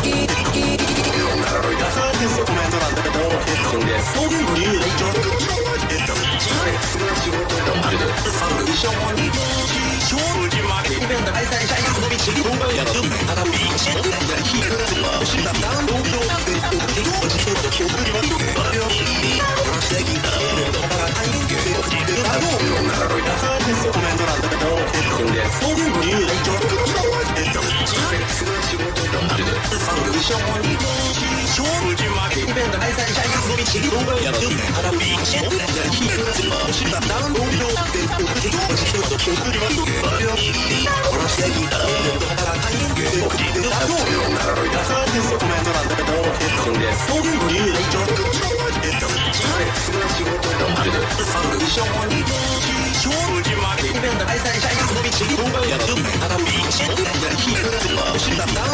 ガスアーコメント欄だけど結婚です。ショベンしり動画ビチンダウンロードていさんンンンンン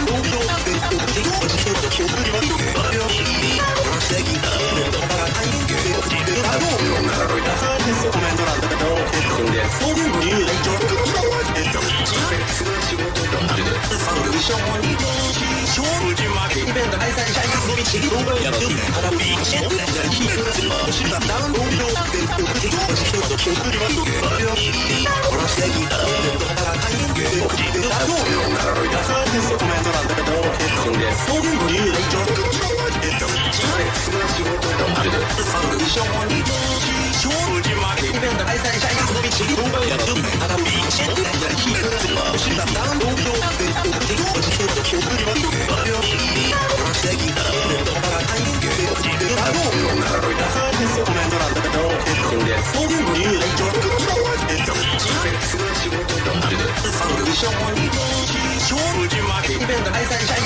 仕事で正直負けイベント開催者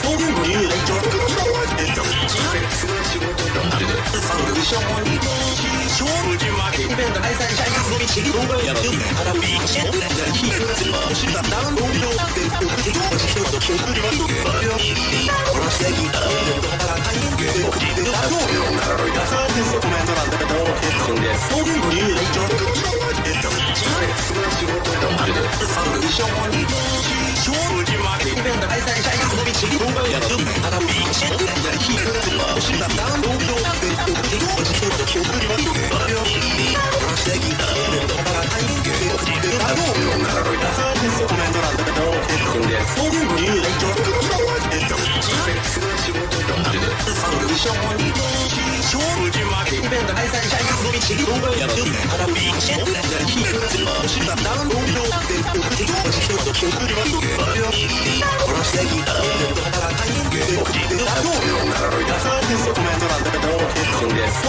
そういんンドンに勝負時負けイベント開催ーェクーンーうだよ殺したトいょっとちょンドントダウンロードで送ってきてほしい人と気をつけるわ。険です。